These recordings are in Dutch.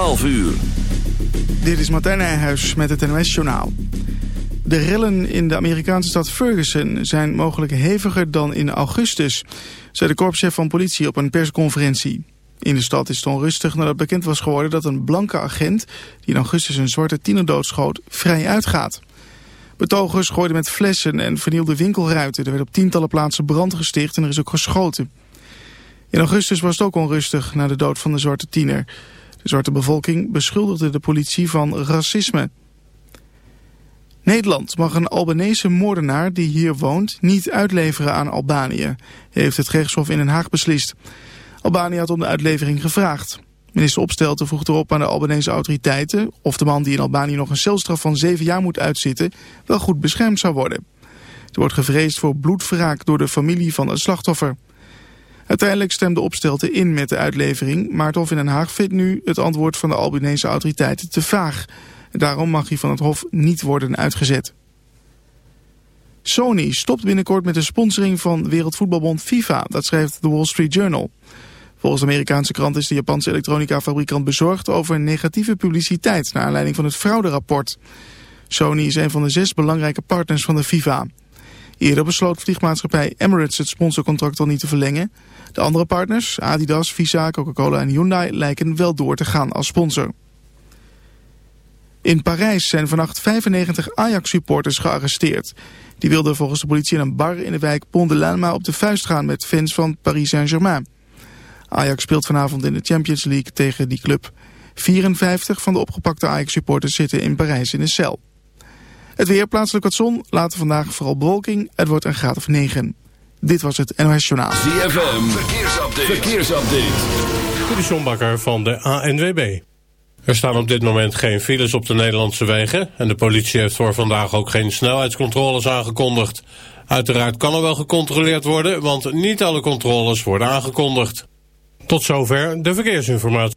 12 uur. Dit is Martijn Nijhuis met het NOS Journaal. De rellen in de Amerikaanse stad Ferguson zijn mogelijk heviger dan in augustus, zei de korpschef van politie op een persconferentie. In de stad is het onrustig nadat bekend was geworden dat een blanke agent, die in augustus een zwarte tiener doodschoot, vrij uitgaat. Betogers gooiden met flessen en vernielden winkelruiten. Er werd op tientallen plaatsen brand gesticht en er is ook geschoten. In augustus was het ook onrustig na de dood van de zwarte tiener. De zwarte bevolking beschuldigde de politie van racisme. Nederland mag een Albanese moordenaar die hier woont niet uitleveren aan Albanië, heeft het gerechtshof in Den Haag beslist. Albanië had om de uitlevering gevraagd. Minister Opstelten vroeg erop aan de Albanese autoriteiten of de man die in Albanië nog een celstraf van zeven jaar moet uitzitten wel goed beschermd zou worden. Er wordt gevreesd voor bloedverraak door de familie van het slachtoffer. Uiteindelijk stemde Opstelten in met de uitlevering, maar het Hof in Den Haag vindt nu het antwoord van de Albanese autoriteiten te vaag. Daarom mag hij van het Hof niet worden uitgezet. Sony stopt binnenkort met de sponsoring van Wereldvoetbalbond FIFA, dat schrijft The Wall Street Journal. Volgens de Amerikaanse krant is de Japanse elektronica-fabrikant bezorgd over negatieve publiciteit naar aanleiding van het frauderapport. Sony is een van de zes belangrijke partners van de FIFA. Eerder besloot vliegmaatschappij Emirates het sponsorcontract al niet te verlengen. De andere partners, Adidas, Visa, Coca-Cola en Hyundai, lijken wel door te gaan als sponsor. In Parijs zijn vannacht 95 Ajax-supporters gearresteerd. Die wilden volgens de politie in een bar in de wijk Pont de Lanma op de vuist gaan met fans van Paris Saint-Germain. Ajax speelt vanavond in de Champions League tegen die club. 54 van de opgepakte Ajax-supporters zitten in Parijs in een cel. Het weer plaatselijk wat zon, later vandaag vooral bewolking. Het wordt een graad of 9. Dit was het NOS Journaal. ZFM, verkeersupdate. verkeersupdate. De Sjombakker van de ANWB. Er staan op dit moment geen files op de Nederlandse wegen... en de politie heeft voor vandaag ook geen snelheidscontroles aangekondigd. Uiteraard kan er wel gecontroleerd worden... want niet alle controles worden aangekondigd. Tot zover de verkeersinformatie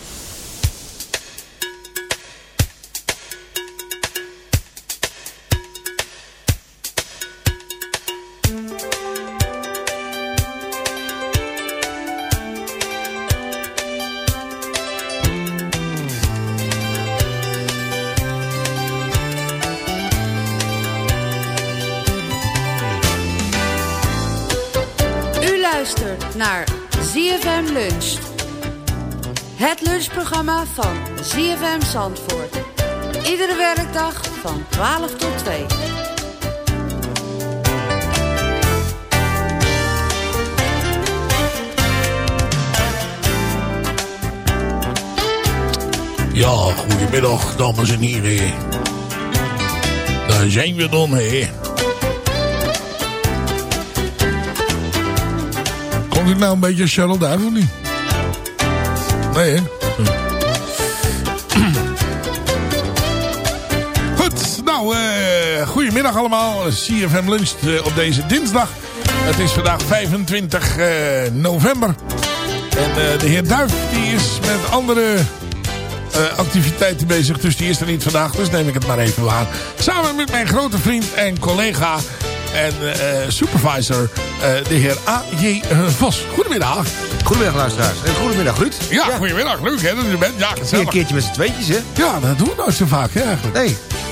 Het lunchprogramma van ZFM Zandvoort. Iedere werkdag van 12 tot 2. Ja, goedemiddag dames en heren. Daar zijn we dan, hè. Komt ik nou een beetje Cheryl of niet? Nee, hè? Goed, nou, eh goedemiddag allemaal. CFM Lunch eh, op deze dinsdag. Het is vandaag 25 eh, november. En de heer Duif die is met andere activiteiten bezig. Dus die is er niet vandaag. Dus neem ik het maar even waar. Samen met mijn grote vriend en collega en eh, supervisor, eh, de heer A.J. Vos. Goedemiddag. Goedemiddag luisteraars. En goedemiddag Ruud. Ja, goedemiddag. Leuk hè dat u bent. Ja, Weer een gezellig. keertje met z'n tweetjes hè? Ja, dat doen we nooit zo vaak hè, eigenlijk.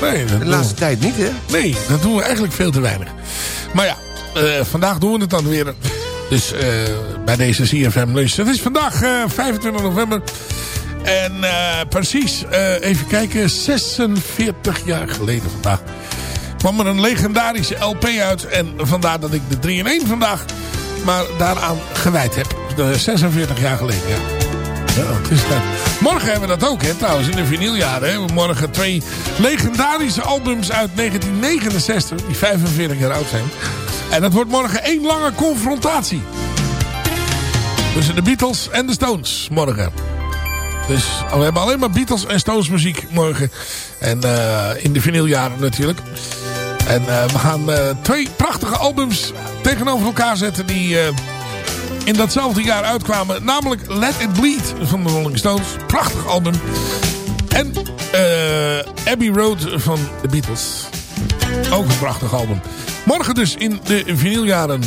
Nee, de laatste we- tijd niet hè? nee, dat doen we eigenlijk veel te weinig. Maar ja, eh, vandaag doen we het dan weer. Dus eh, bij deze CFM Lunch. Het is vandaag eh, 25 november. En eh, precies, eh, even kijken, 46 jaar geleden vandaag kwam er een legendarische LP uit. En vandaar dat ik de 3 in 1 vandaag maar daaraan gewijd heb. De 46 jaar geleden, ja. Ja, morgen hebben we dat ook, hè, trouwens, in de vinyljaren. Hè. Morgen twee legendarische albums uit 1969, die 45 jaar oud zijn. En dat wordt morgen één lange confrontatie. Tussen de Beatles en de Stones, morgen. Dus we hebben alleen maar Beatles en Stones muziek morgen. En eh, in de vinyljaren natuurlijk. En eh, we gaan eh, twee prachtige albums tegenover elkaar zetten die eh, in datzelfde jaar uitkwamen. Namelijk Let It Bleed van de Rolling Stones. Prachtig album. En Abbey Road van de Beatles. Ook een prachtig album. Morgen dus in de vinyljaren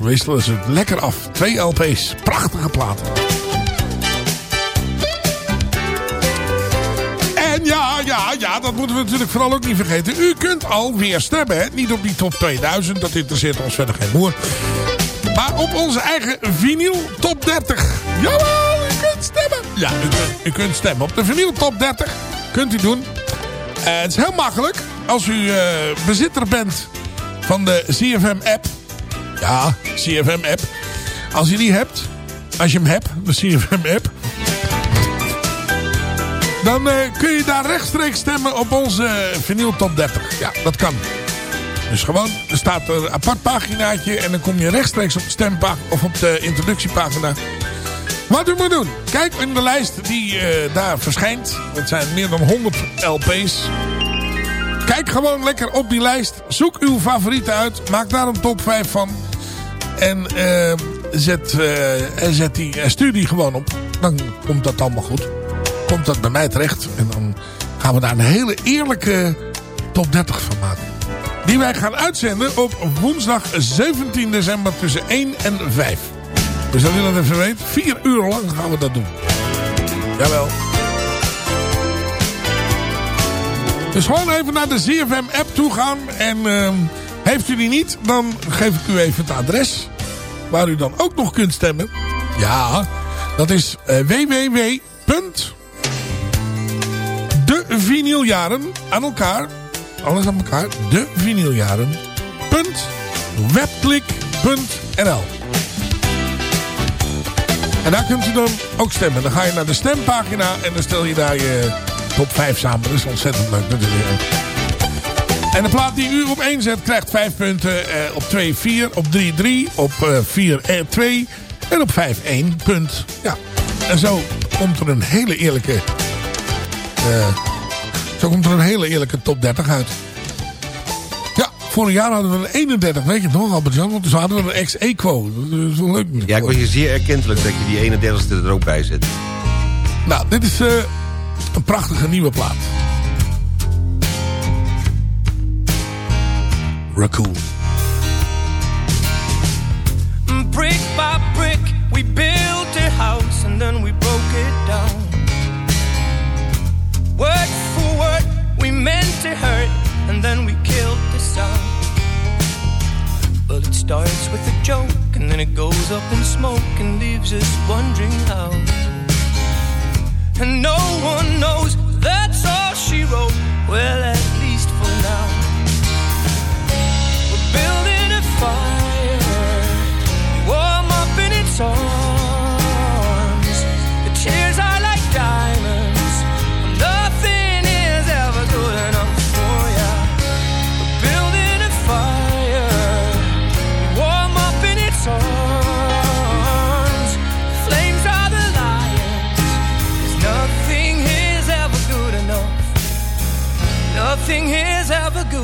wisselen ze het lekker af. Twee LP's. Prachtige platen. Ja, ja, ja, dat moeten we natuurlijk vooral ook niet vergeten. U kunt alweer stemmen? Niet op die top 2000, dat interesseert ons verder geen moer. Maar op onze eigen vinyl top 30. Jawel, u kunt stemmen. Ja, u kunt, stemmen. Op de vinyl top 30 kunt u doen. Eh, het is heel makkelijk. Als u eh, bezitter bent van de CFM app. Ja, CFM app. Als u die hebt. Als je hem hebt, de CFM app. Dan eh, kun je daar rechtstreeks stemmen op onze vinyl top 30. Ja, dat kan. Dus gewoon, er staat een apart paginaatje en dan kom je rechtstreeks op de of op de introductiepagina. Wat u moet doen, kijk in de lijst die eh, daar verschijnt. Het zijn meer dan 100 LP's. Kijk gewoon lekker op die lijst. Zoek uw favorieten uit. Maak daar een top 5 van. En, eh, zet, en stuur die gewoon op. Dan komt dat allemaal goed. Komt dat bij mij terecht. En dan gaan we daar een hele eerlijke top 30 van maken. Die wij gaan uitzenden op woensdag 17 december tussen 1 en 5. Dus dat u dat even weet. Vier uur lang gaan we dat doen. Jawel. Dus gewoon even naar de ZFM app toe gaan. En ehm, heeft u die niet, dan geef ik u even het adres. Waar u dan ook nog kunt stemmen. Ja, dat is eh, www. De vinyljaren aan elkaar. Alles aan elkaar. De vinyljaren. Webklik.nl En daar kunt u dan ook stemmen. Dan ga je naar de stempagina en dan stel je daar je top 5 samen. Dat is ontzettend leuk natuurlijk. En de plaat die u op 1 zet krijgt 5 punten. Eh, op 2 4, op 3 3, op eh, 4 eh, 2 en op 5 1 punt. Ja. En zo komt er een hele eerlijke... eh, zo komt er een hele eerlijke top 30 uit. Ja, vorig jaar hadden we een 31, weet je het nog, Albert-Jan? Want dus hadden we een ex-equo. Dat is wel leuk. Ja, ik was je zeer erkentelijk dat je die 31ste er ook bij zet. Nou, dit is eh, een prachtige nieuwe plaat. Raccoon. Brick by brick, we built a house and then we broke it down. Meant to hurt and then we killed the sound. Well, it starts with a joke and then it goes up in smoke and leaves us wondering how. and no one knows that's all she wrote. Well, at least for now,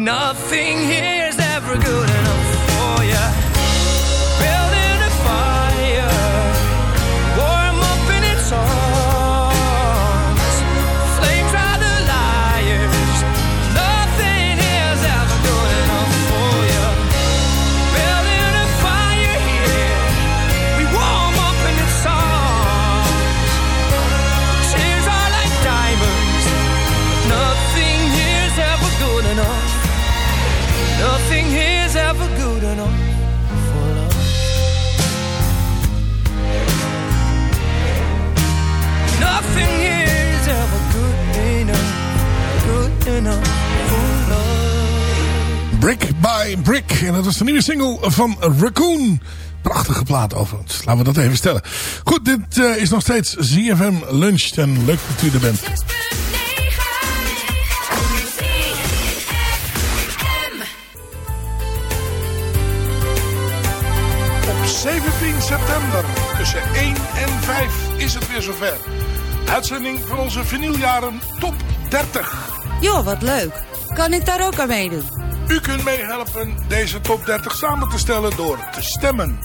nothing here Brick. En dat was de nieuwe single van Raccoon. Prachtige plaat overigens. Laten we dat even stellen. Goed, dit eh, is nog steeds ZFM Lunch. En leuk dat u er bent. Op 17 september tussen 1 en 5 is het weer zover. Uitzending van onze vinyljaren Top 30. Joh, wat leuk. Kan ik daar ook aan meedoen? U kunt meehelpen deze top 30 samen te stellen door te stemmen.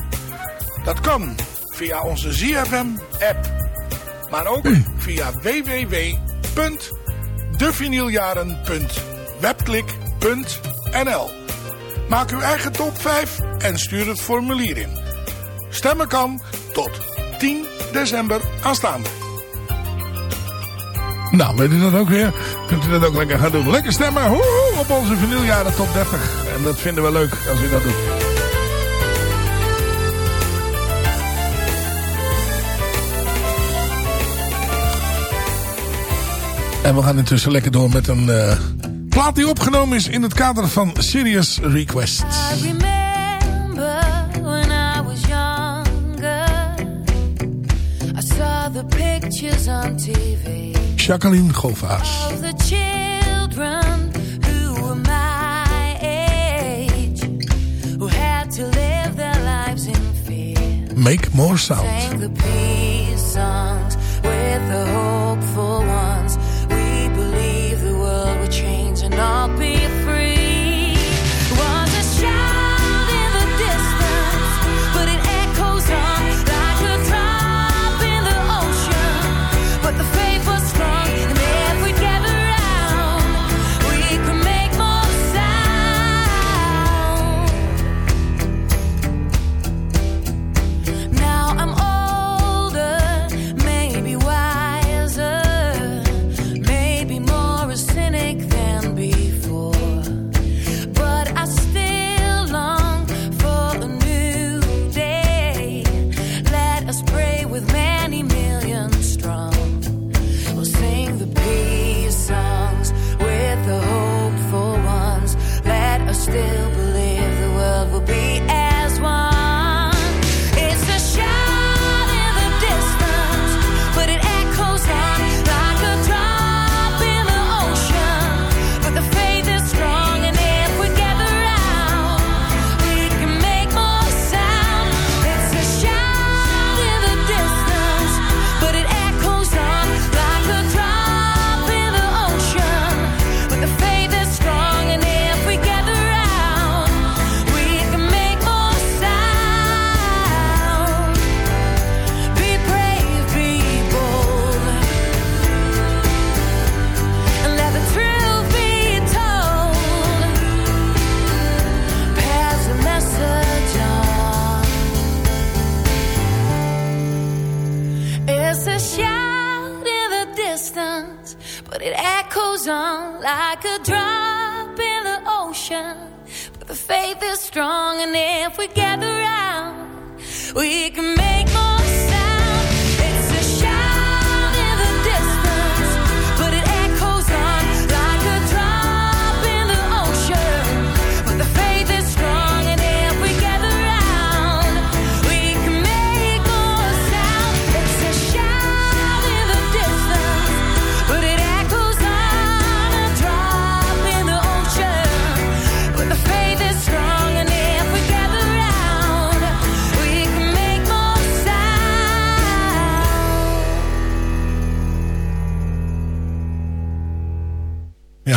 Dat kan via onze ZFM-app. Maar ook via www.devinyljaren.webklik.nl Maak uw eigen top 5 en stuur het formulier in. Stemmen kan tot 10 december aanstaande. Nou, weet u dat ook weer? Kunt u dat ook lekker gaan doen. Lekker stemmen Woehoe, op onze vinyljaren top 30. En dat vinden we leuk als u dat doet. En we gaan intussen lekker door met een uh, plaat die opgenomen is in het kader van Serious Request. I remember when I was younger. I saw the pictures on TV. Jacqueline Govaas. Of the children who were my age. Who had to live their lives in fear. Make more sound. With the hopeful ones. We believe the world will change and all be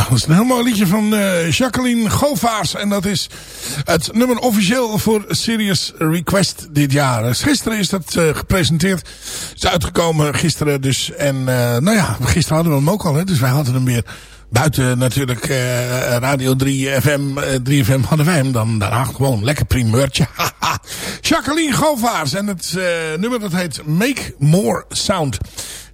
dat is een heel mooi liedje van eh, Jacqueline Govaars. En dat is het nummer officieel voor Serious Request dit jaar. Dus gisteren is dat eh, gepresenteerd. Is uitgekomen gisteren dus. En eh, nou ja, gisteren hadden we hem ook al. Hè, dus wij hadden hem weer buiten natuurlijk Radio 3 FM. eh, 3 FM hadden wij hem dan daarna gewoon lekker primeurtje. Jacqueline Govaars. En het nummer dat heet Make More Sound.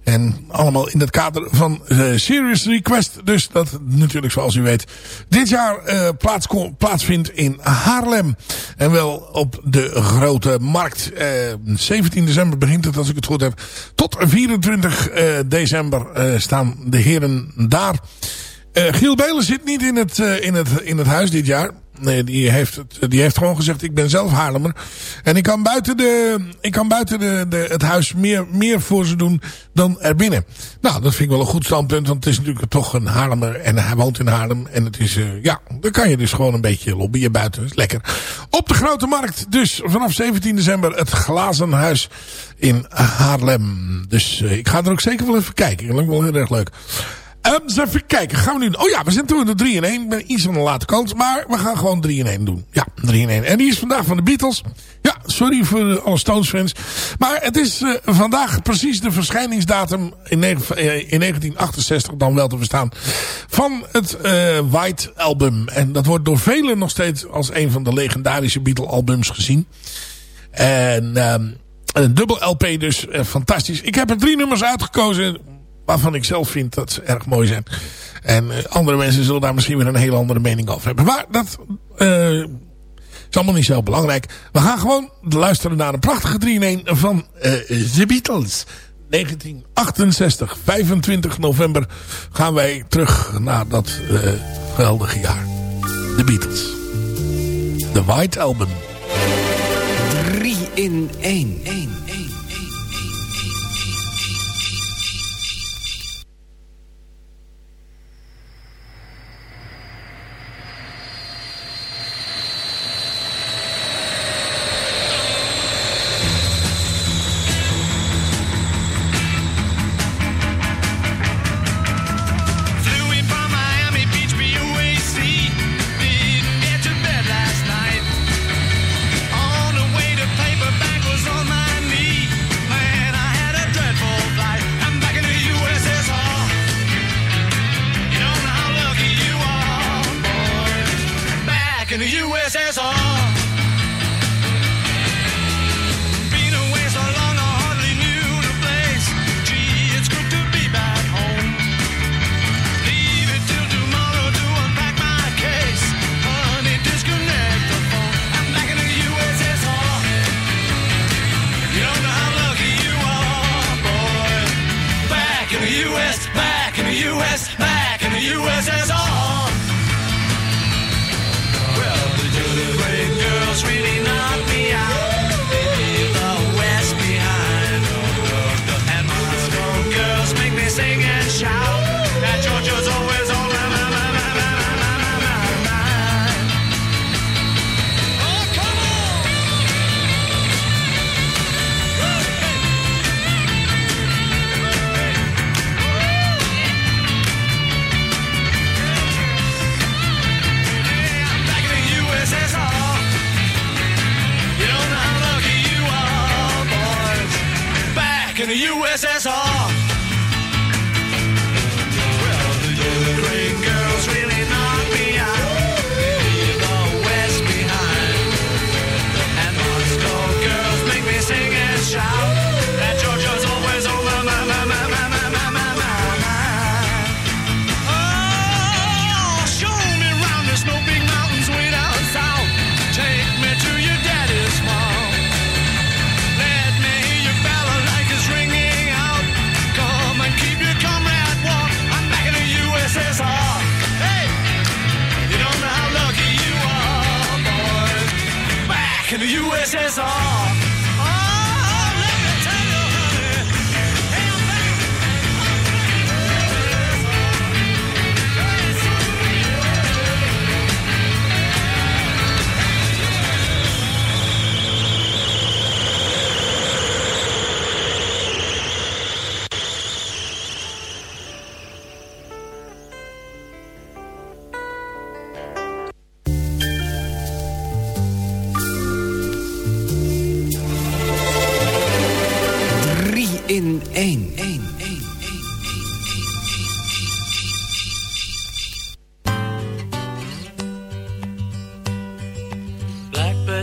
En allemaal in het kader van eh, Serious Request. Dus dat natuurlijk zoals u weet dit jaar eh, plaats, plaatsvindt in Haarlem. En wel op de Grote Markt. Eh, 17 december begint het als ik het goed heb. Tot 24 eh, december eh, staan de heren daar. Eh, Giel Belen zit niet in het, eh, in, het, in het huis dit jaar. Nee, die heeft, het, die heeft gewoon gezegd, ik ben zelf Haarlemmer. En ik kan buiten, de, ik kan buiten de, de, het huis meer, meer voor ze doen dan erbinnen. Nou, dat vind ik wel een goed standpunt. Want het is natuurlijk toch een Haarlemmer. En hij woont in Haarlem. En het is, uh, ja, dan kan je dus gewoon een beetje lobbyen buiten. Is lekker. Op de Grote Markt. Dus vanaf 17 december het Glazen Huis in Haarlem. Dus ik ga er ook zeker wel even kijken. Dat lijkt wel heel erg leuk. Um, eens even kijken. Gaan we nu... Oh ja, we zijn toen de 3 in 1. Ik ben iets van een late kans. Maar we gaan gewoon 3 in 1 doen. Ja, 3 in 1. En die is vandaag van de Beatles. Ja, sorry voor alle Stones fans. Maar het is uh, vandaag precies de verschijningsdatum in, uh, in 1968 dan wel te verstaan. Van het uh, White Album. En dat wordt door velen nog steeds als een van de legendarische Beatle albums gezien. En um, een dubbel LP dus. fantastisch. Ik heb er drie nummers uitgekozen waarvan ik zelf vind dat ze erg mooi zijn. En uh, andere mensen zullen daar misschien weer een hele andere mening over hebben. Maar dat uh, is allemaal niet zo belangrijk. We gaan gewoon luisteren naar een prachtige 3-in-1 van uh, The Beatles. 1968, 25 november gaan wij terug naar dat geweldige jaar. The Beatles. The White Album. 3 in 1. 1. sing and shout.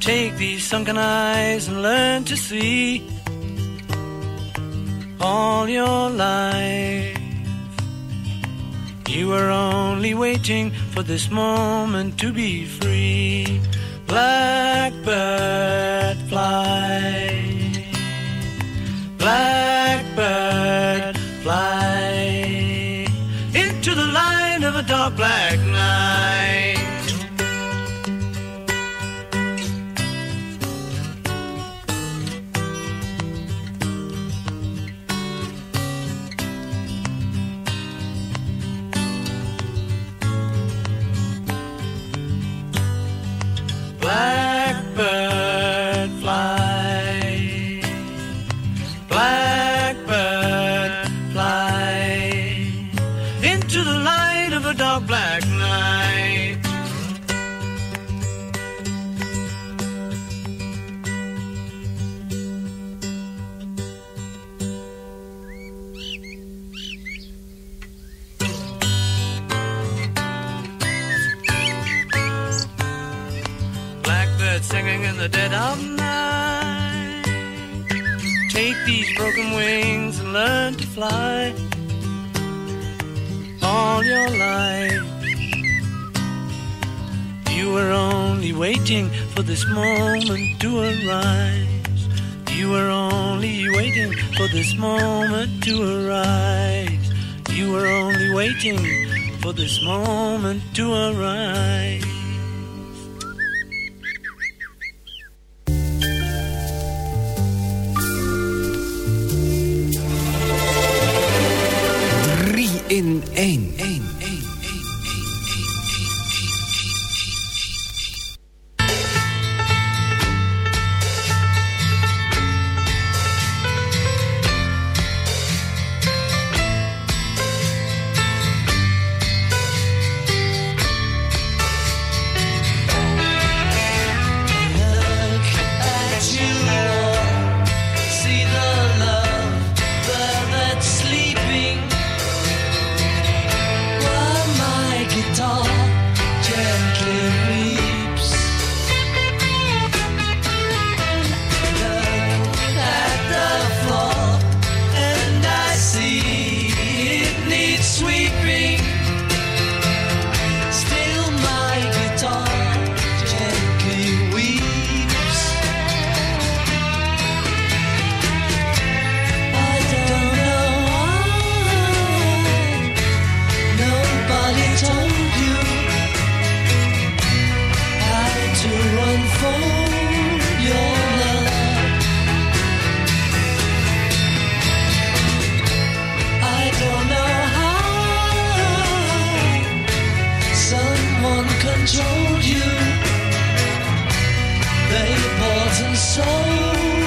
Take these sunken eyes and learn to see all your life. You were only waiting for this moment to be free. Blackbird fly. Blackbird fly into the line of a dark black broken wings and learn to fly all your life. You were only waiting for this moment to arise. You were only waiting for this moment to arise. You were only waiting for this moment to arise. In één. bought and sold.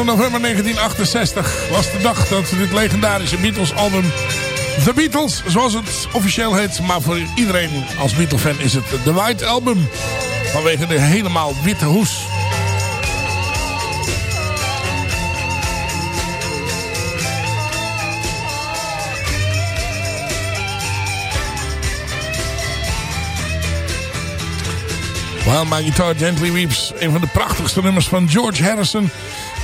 ...25 november 1968 was de dag dat dit legendarische Beatles-album... The Beatles, zoals het officieel heet... maar voor iedereen als Beatle-fan is het The White Album... vanwege de helemaal witte hoes. While My Guitar Gently Weeps. Een van de prachtigste nummers van George Harrison.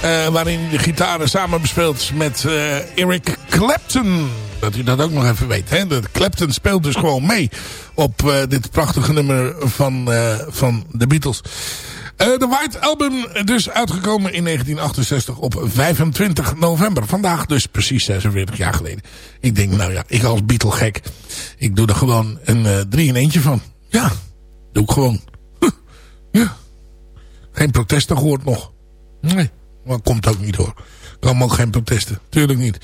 Eh, waarin hij de gitaren samen bespeelt met eh, Eric Clapton. Dat u dat ook nog even weet. Hè? De Clapton speelt dus gewoon mee op eh, dit prachtige nummer van, van de Beatles. De White Album dus uitgekomen in 1968 op 25 november. Vandaag dus precies 46 jaar geleden. Ik denk, nou ja, ik als Beatle gek. Ik doe er gewoon een eh, drie in eentje van. Ja, doe ik gewoon. Ja. Geen protesten gehoord nog. Nee, maar komt ook niet hoor. Komen ook geen protesten. Tuurlijk niet.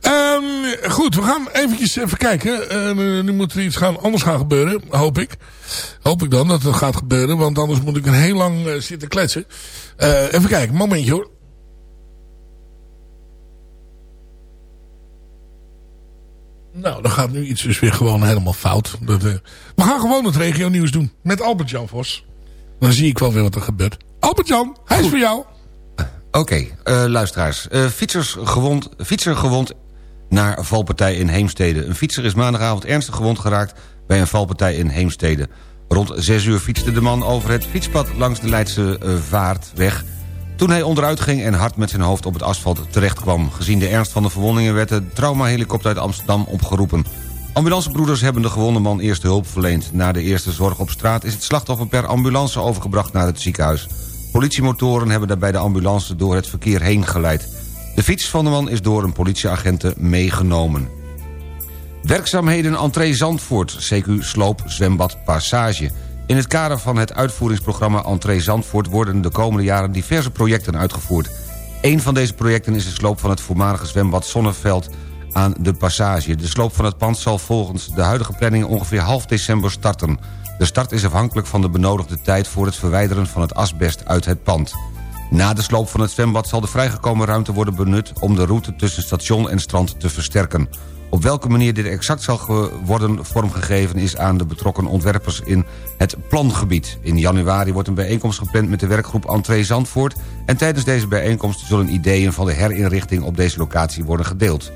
Ehm, goed, we gaan eventjes even kijken. Eh, nu moet er iets gaan, anders gaan gebeuren. Hoop ik. Hoop ik dan dat het gaat gebeuren. Want anders moet ik een heel lang eh, zitten kletsen. Eh, even kijken, momentje hoor. Nou, dan gaat nu iets dus weer gewoon helemaal fout. Dat, we gaan gewoon het regio nieuws doen. Met Albert-Jan Vos. Dan zie ik wel weer wat er gebeurt. Albert-Jan, hij is voor jou. Oké, eh, luisteraars. Eh, fietsers gewond, fietser gewond naar valpartij in Heemstede. Een fietser is maandagavond ernstig gewond geraakt bij een valpartij in Heemstede. Rond 6 uur fietste de man over het fietspad langs de Leidse eh, Vaartweg... toen hij onderuit ging en hard met zijn hoofd op het asfalt terechtkwam. Gezien de ernst van de verwondingen werd de traumahelikopter uit Amsterdam opgeroepen. Ambulancebroeders hebben de gewonde man eerste hulp verleend. Na de eerste zorg op straat is het slachtoffer per ambulance overgebracht naar het ziekenhuis. Politiemotoren hebben daarbij de ambulance door het verkeer heen geleid. De fiets van de man is door een politieagenten meegenomen. Werkzaamheden entree Zandvoort, CQ Sloop, Zwembad, Passage. In het kader van het uitvoeringsprogramma Entree Zandvoort... worden de komende jaren diverse projecten uitgevoerd. Een van deze projecten is de sloop van het voormalige zwembad Zonneveld aan de Passage. De sloop van het pand zal volgens de huidige planning ongeveer half december starten. De start is afhankelijk van de benodigde tijd voor het verwijderen van het asbest uit het pand. Na de sloop van het zwembad zal de vrijgekomen ruimte worden benut... om de route tussen station en strand te versterken. Op welke manier dit exact zal worden vormgegeven... is aan de betrokken ontwerpers in het plangebied. In januari wordt een bijeenkomst gepland met de werkgroep Entree Zandvoort... en tijdens deze bijeenkomst zullen ideeën van de herinrichting op deze locatie worden gedeeld.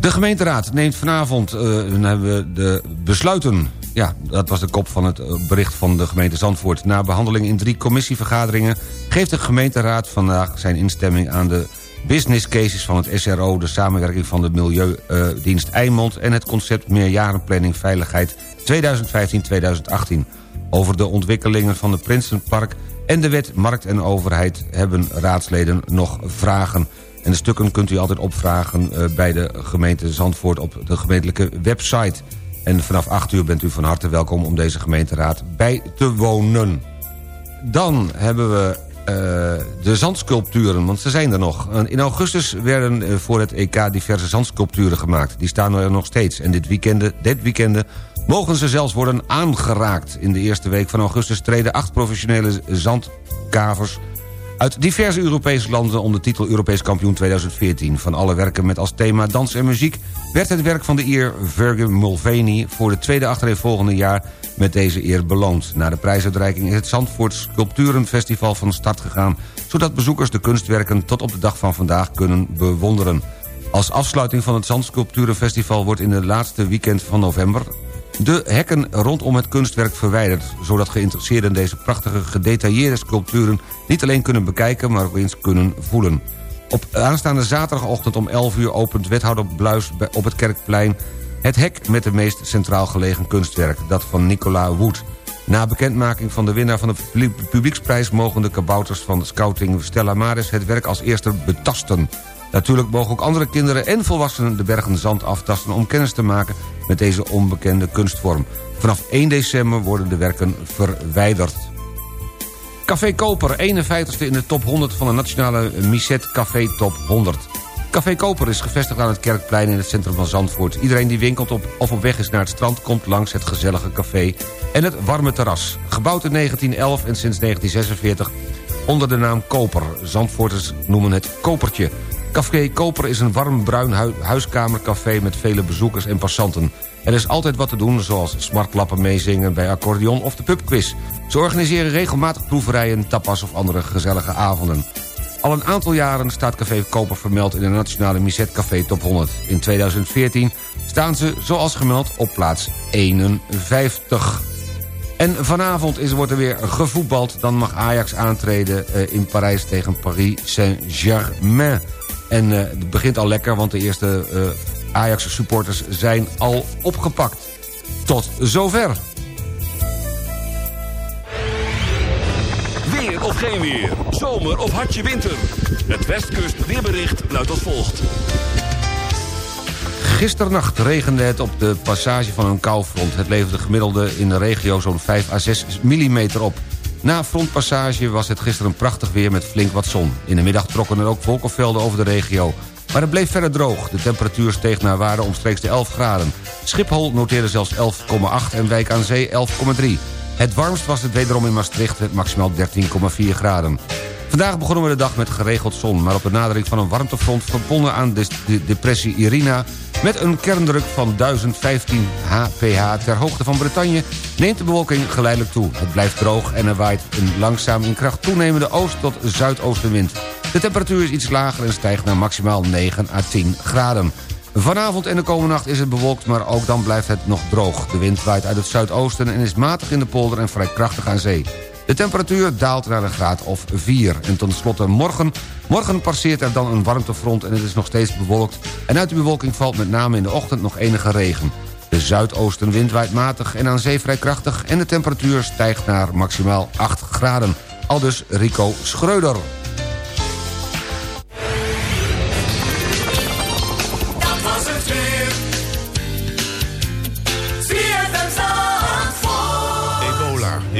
De gemeenteraad neemt vanavond, eh, hebben we de besluiten... Ja, dat was de kop van het eh, bericht van de gemeente Zandvoort. Na behandeling in drie commissievergaderingen... geeft de gemeenteraad vandaag zijn instemming aan de business cases van het SRO... de samenwerking van de Milieudienst Eimond... en het concept Meerjarenplanning Veiligheid 2015-2018. Over de ontwikkelingen van het Prinsenpark... en de wet Markt en Overheid hebben raadsleden nog vragen... En de stukken kunt u altijd opvragen eh, bij de gemeente Zandvoort op de gemeentelijke website. En vanaf 8 uur bent u van harte welkom om deze gemeenteraad bij te wonen. Dan hebben we eh, de zandsculpturen, want ze zijn er nog. Eh, In augustus werden voor het EK diverse zandsculpturen gemaakt. Die staan er nog steeds. En dit weekende, dit weekende mogen ze zelfs worden aangeraakt. In de eerste week van augustus treden acht professionele zandkavers uit diverse Europese landen om de titel Europees kampioen 2014. Van alle werken met als thema dans en muziek... werd het werk van de eer Virgil Mulvaney... voor de tweede achtereenvolgende jaar met deze eer beloond. Na de prijsuitreiking is het Zandvoort Sculpturenfestival van start gegaan... zodat bezoekers de kunstwerken tot op de dag van vandaag kunnen bewonderen. Als afsluiting van het Zandsculpturenfestival wordt in de laatste weekend van november de hekken rondom het kunstwerk verwijderd... zodat geïnteresseerden deze prachtige gedetailleerde sculpturen... niet alleen kunnen bekijken, maar ook eens kunnen voelen. Op aanstaande zaterdagochtend om 11 uur opent wethouder Bluis op het Kerkplein... het hek met de meest centraal gelegen kunstwerk, dat van Nicola Wood. Na bekendmaking van de winnaar van de publiek- publieksprijs... mogen de kabouters van scouting Stella Maris het werk als eerste betasten... Natuurlijk mogen ook andere kinderen en volwassenen de bergen zand aftasten... om kennis te maken met deze onbekende kunstvorm. Vanaf 1 december worden de werken verwijderd. Café Koper, 51ste in de top 100 van de nationale Misset Café Top 100. Café Koper is gevestigd aan het Kerkplein in het centrum van Zandvoort. Iedereen die winkelt op, of op weg is naar het strand... komt langs het gezellige café en het warme terras. Gebouwd in 1911 en sinds 1946 onder de naam Koper. Zandvoorters noemen het Kopertje. Café Koper is een warm bruin hu- huiskamercafé met vele bezoekers en passanten. Er is altijd wat te doen, zoals smartlappen meezingen bij accordeon of de pubquiz. Ze organiseren regelmatig proeverijen, tapas of andere gezellige avonden. Al een aantal jaren staat Café Koper vermeld in de nationale Misset Café Top 100. In 2014 staan ze, zoals gemeld, op plaats 51. En vanavond is, wordt er weer gevoetbald. Dan mag Ajax aantreden eh, in Parijs tegen Paris Saint-Germain. En eh, het begint al lekker, want de eerste eh, Ajax-supporters zijn al opgepakt. Tot zover. Weer of geen weer. Zomer of hartje winter. Het Westkust weerbericht luidt als volgt. Gisternacht regende het op de passage van een koufront. Het leverde gemiddelde in de regio zo'n 5 à 6 mm op. Na frontpassage was het gisteren prachtig weer met flink wat zon. In de middag trokken er ook wolkenvelden over de regio. Maar het bleef verder droog. De temperatuur steeg naar waarde omstreeks de 11 graden. Schiphol noteerde zelfs 11,8 en Wijk aan Zee 11,3. Het warmst was het wederom in Maastricht met maximaal 13,4 graden. Vandaag begonnen we de dag met geregeld zon... maar op de nadering van een warmtefront verbonden aan de depressie Irina... met een kerndruk van 1015 HPH ter hoogte van Bretagne... neemt de bewolking geleidelijk toe. Het blijft droog en er waait een langzaam in kracht toenemende oost- tot zuidoostenwind. De temperatuur is iets lager en stijgt naar maximaal 9 à 10 graden. Vanavond en de komende nacht is het bewolkt, maar ook dan blijft het nog droog. De wind waait uit het zuidoosten en is matig in de polder en vrij krachtig aan zee. De temperatuur daalt naar een graad of 4. En tenslotte morgen. Morgen passeert er dan een warmtefront en het is nog steeds bewolkt. En uit de bewolking valt met name in de ochtend nog enige regen. De zuidoostenwind waait matig en aan zee vrij krachtig... en de temperatuur stijgt naar maximaal 8 graden. Aldus Rico Schreuder.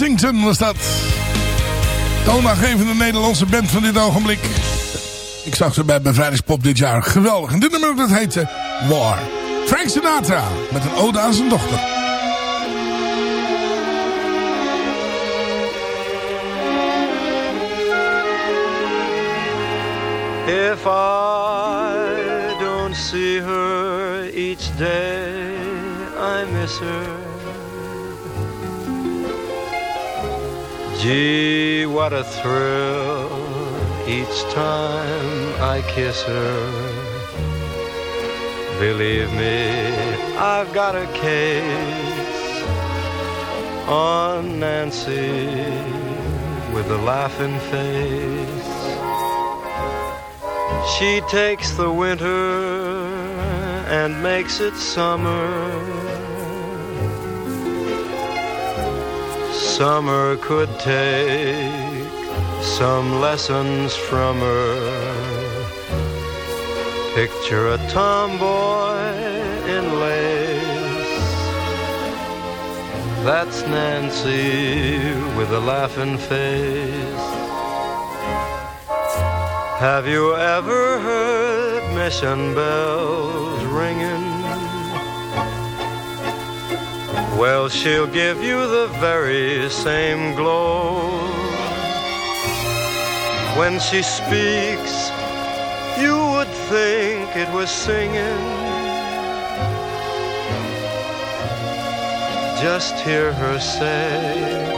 Kensington was dat. Toonaangevende Nederlandse band van dit ogenblik. Ik zag ze bij Bevrijdingspop dit jaar. Geweldig. En dit nummer dat heette War. Frank Sinatra met een ode aan zijn dochter. If I don't see her each day, I miss her. Gee, what a thrill each time I kiss her. Believe me, I've got a case on Nancy with a laughing face. She takes the winter and makes it summer. Summer could take some lessons from her. Picture a tomboy in lace. That's Nancy with a laughing face. Have you ever heard mission bells ringing? Well, she'll give you the very same glow. When she speaks, you would think it was singing. Just hear her say,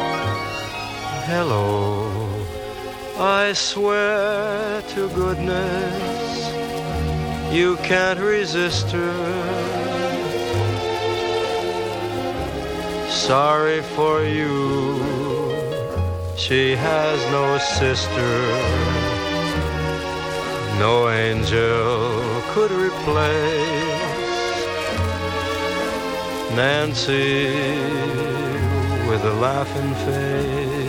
hello. I swear to goodness you can't resist her. Sorry for you, she has no sister. No angel could replace Nancy with a laughing face.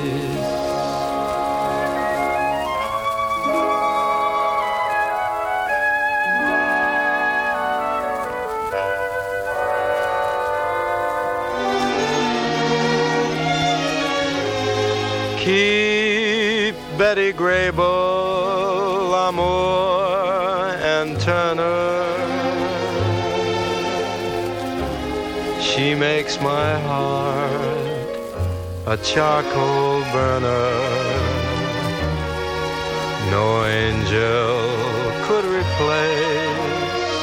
Betty Grable, Amour, and Turner. She makes my heart a charcoal burner. No angel could replace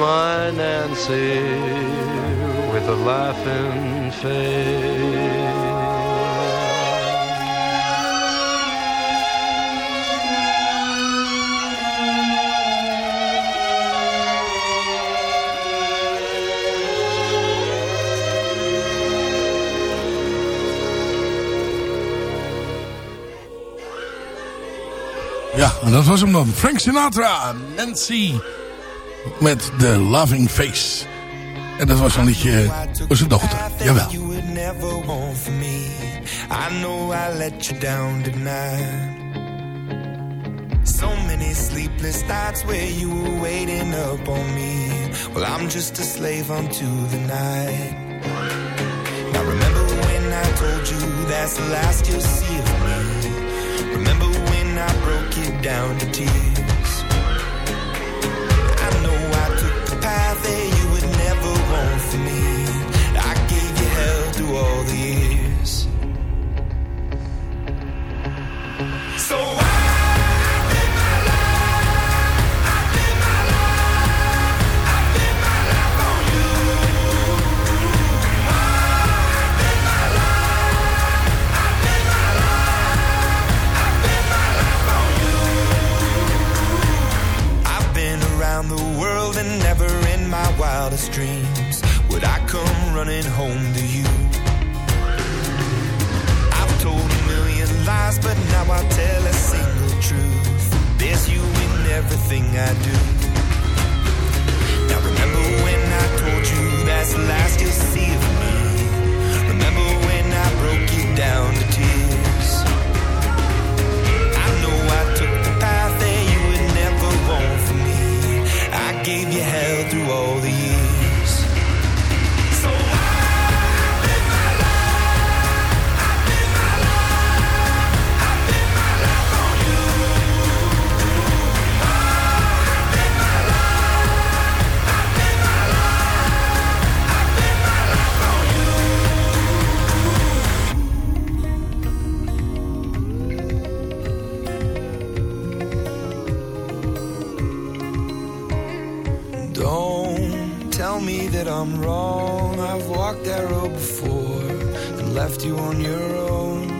my Nancy with a laughing face. En dat was hem dan. Frank Sinatra, Nancy met The Loving Face. En dat was een liedje voor zijn dochter. Jawel. I know I let you down tonight. So many sleepless nights where you were waiting up on me. Well, I'm just a slave unto the night. Now remember when I told you that's the last you'll see of me. Remember I broke you down to tears. I know I took the path that you would never want for me. Running home to you. I've told a million lies, but now I tell a single truth. There's you in everything I do. Now remember when I told you that's the last you'll see of me. I'm wrong. I've walked that road before and left you on your own.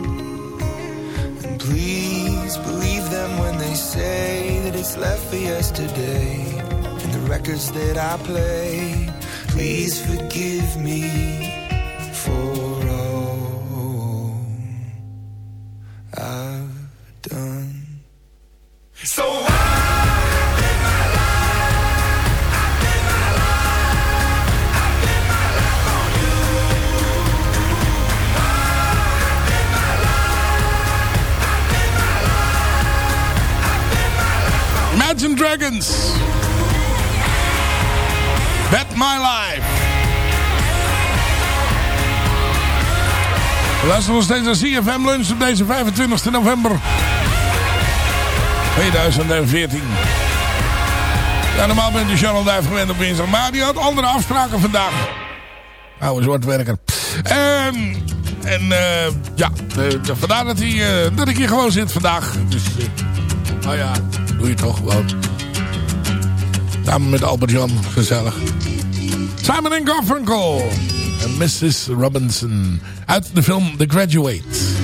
And please believe them when they say that it's left for yesterday. And the records that I play, please forgive me for We luisteren nog steeds naar CFM Lunch op deze 25 november 2014. Ja, normaal bent u Charles Duif gewend op dinsdag, maar die had andere afspraken vandaag. Oude zwartwerker. Ehm, en eh, ja, eh, vandaar eh, dat ik hier gewoon zit vandaag. Dus, nou ja, doe je toch gewoon. Samen met Albert-Jan, gezellig. Simon Garfunkel Mrs. Robinson uit de film The Graduate.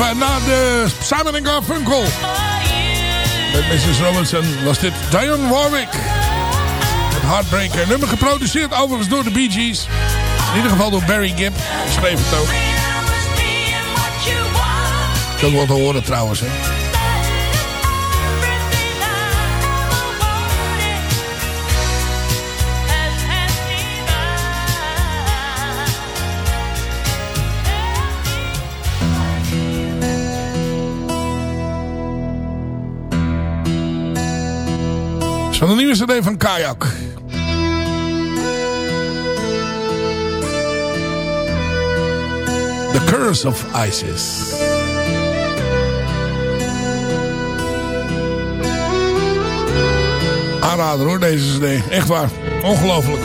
Of, eh, na de Simon Garfunkel met Mrs. Robinson was dit Dionne Warwick. Het Heartbreaker. Nummer geproduceerd overigens door de Bee Gees. In ieder geval door Barry Gibb. Schreef het ook. Dat wel te horen trouwens. Hè. Is van de nieuwe cd van Kayak. The Curse of Isis. Aanrader hoor, deze cd. Echt waar. Ongelooflijk.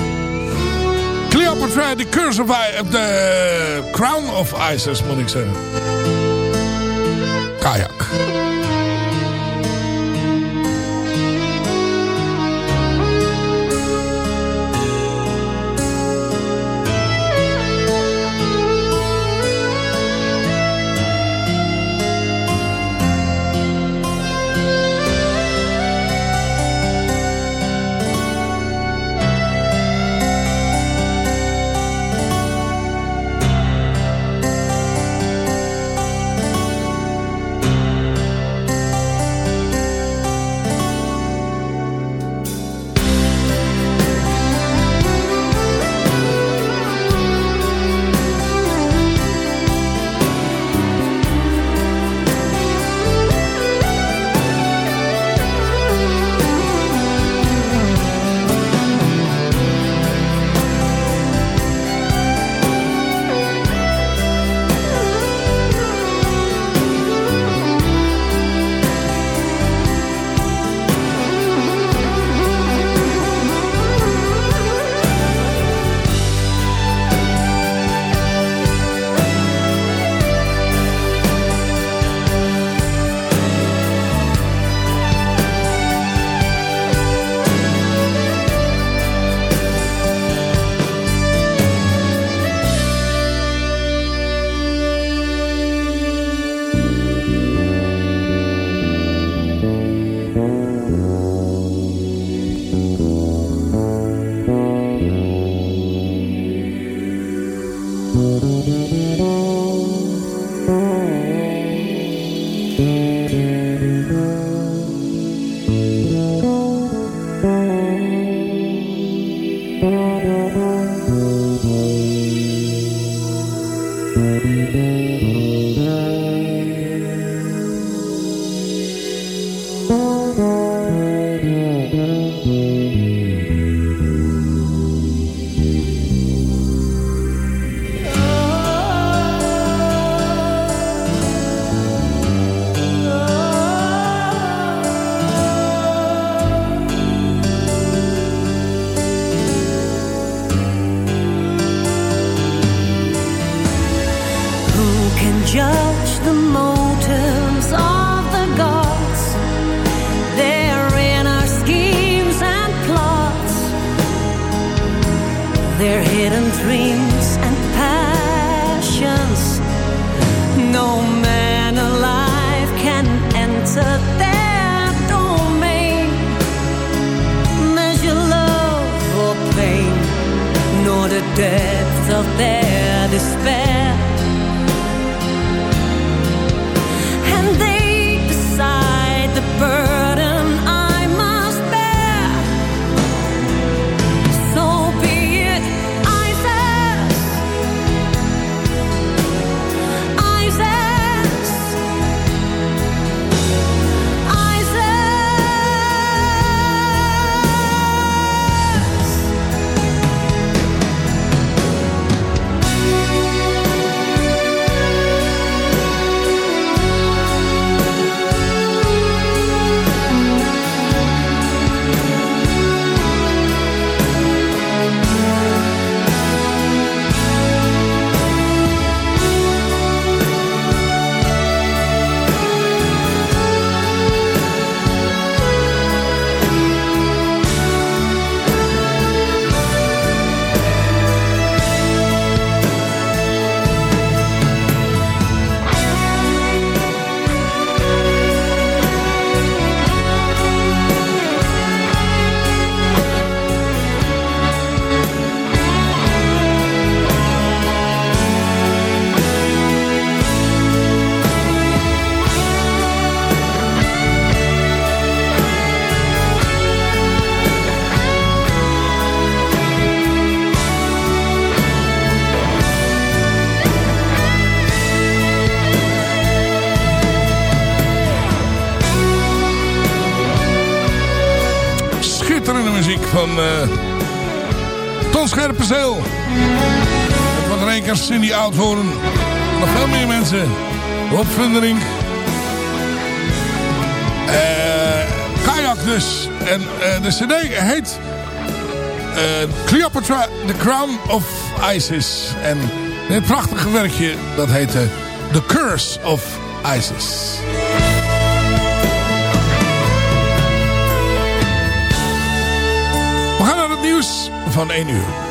Cleopatra, The Curse of. The Crown of Isis, moet ik zeggen. Kayak. Música Cindy Oudhoorn. Nog veel meer mensen. Rob Vundering. Uh, Kajak dus. En uh, de cd heet Cleopatra, The Crown of Isis. En dit prachtige werkje, dat heette The Curse of Isis. We gaan naar het nieuws van 1 uur.